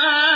الله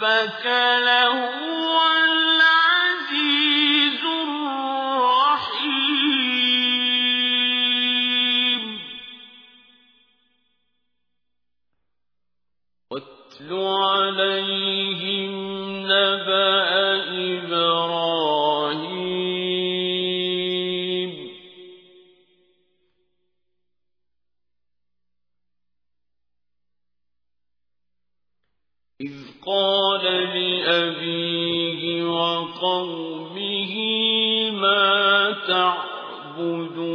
ربك لهو العزيز الرحيم. واتل عليهم قومه ما تعبدون.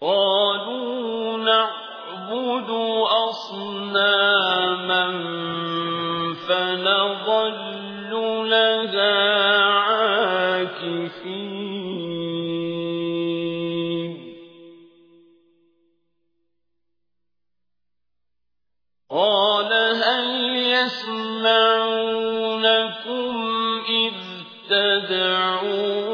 قالوا نعبد أصناما فنظل لها عاكفين. يسمعونكم إذ تدعون.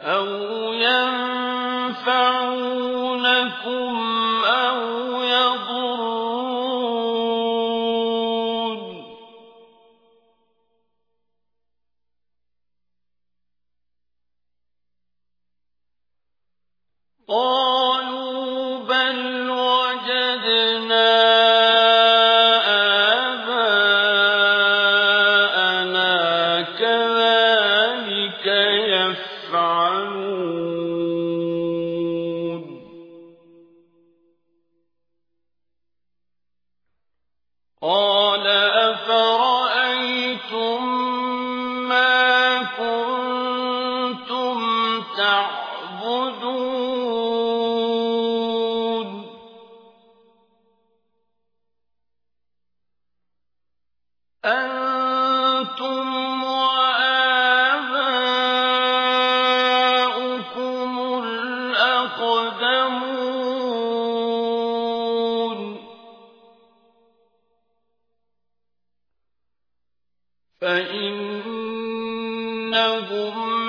أو ينفعونكم قالوا بل وجدنا آباءنا كذلك يفعلون قال أفرأيتم ما كنتم تعبدون فإنهم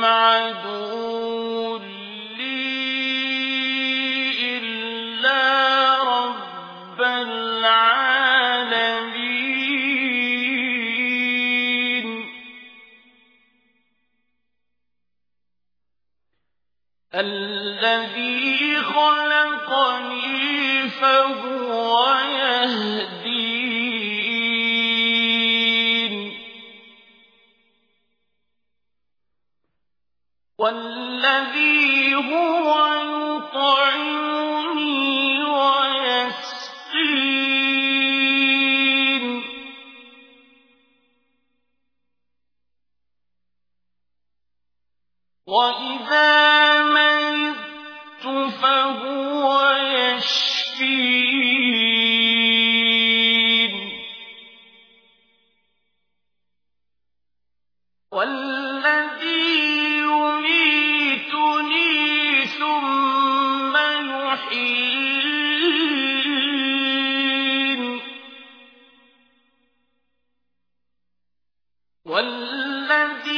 عدو لي إلا رب العالمين. الذي خلقني فهو والذي